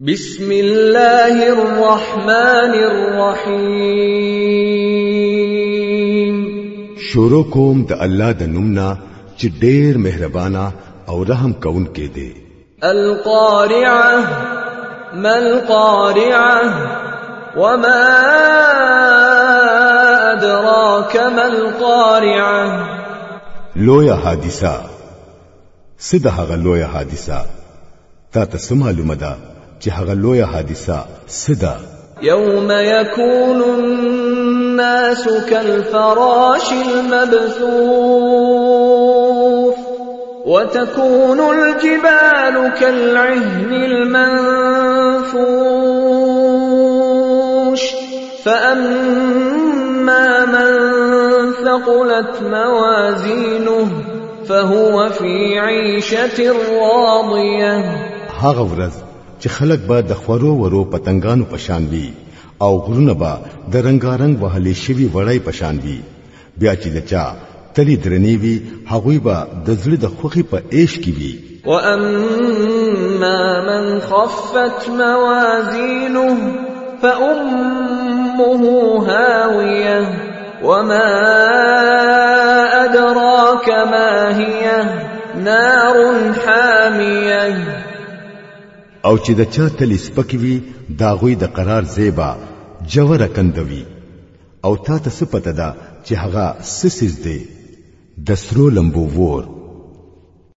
بسم الله الرحمن الرحیم شروع کوم د الله د نومنا چې ډېر مهربانا او رحم کون کې دی القارعه ما القارعه وما ادراك ما القارعه لویا حادثه سده هغه لویا حادثه تا ته معلومه ده چې هغه حادثه سدا يوم يكون الناس كالفراش المبثوث وتكون الجبال كالعهن المنفوش فأما من ثقلت موازينه فهو في عيشة راضية هاغورز چې خلک به د خورو ورو پتنګانو پشان وي او غرونه به د رنگارنګ وهلې شوی وړای پشان وي بیا چې دچا تلی درنی وي هغه به د زړه د خوخي په عيش کې وي واما من خفت موازينه فامه هاويه وما ادراك ما هي نار حاميه او چې د چا تل سپکی وي دا غوي د قرار زیبا جوړه کندوي او تا ته څه پته ده چې هغه سسیز دی د سرو لمبو وور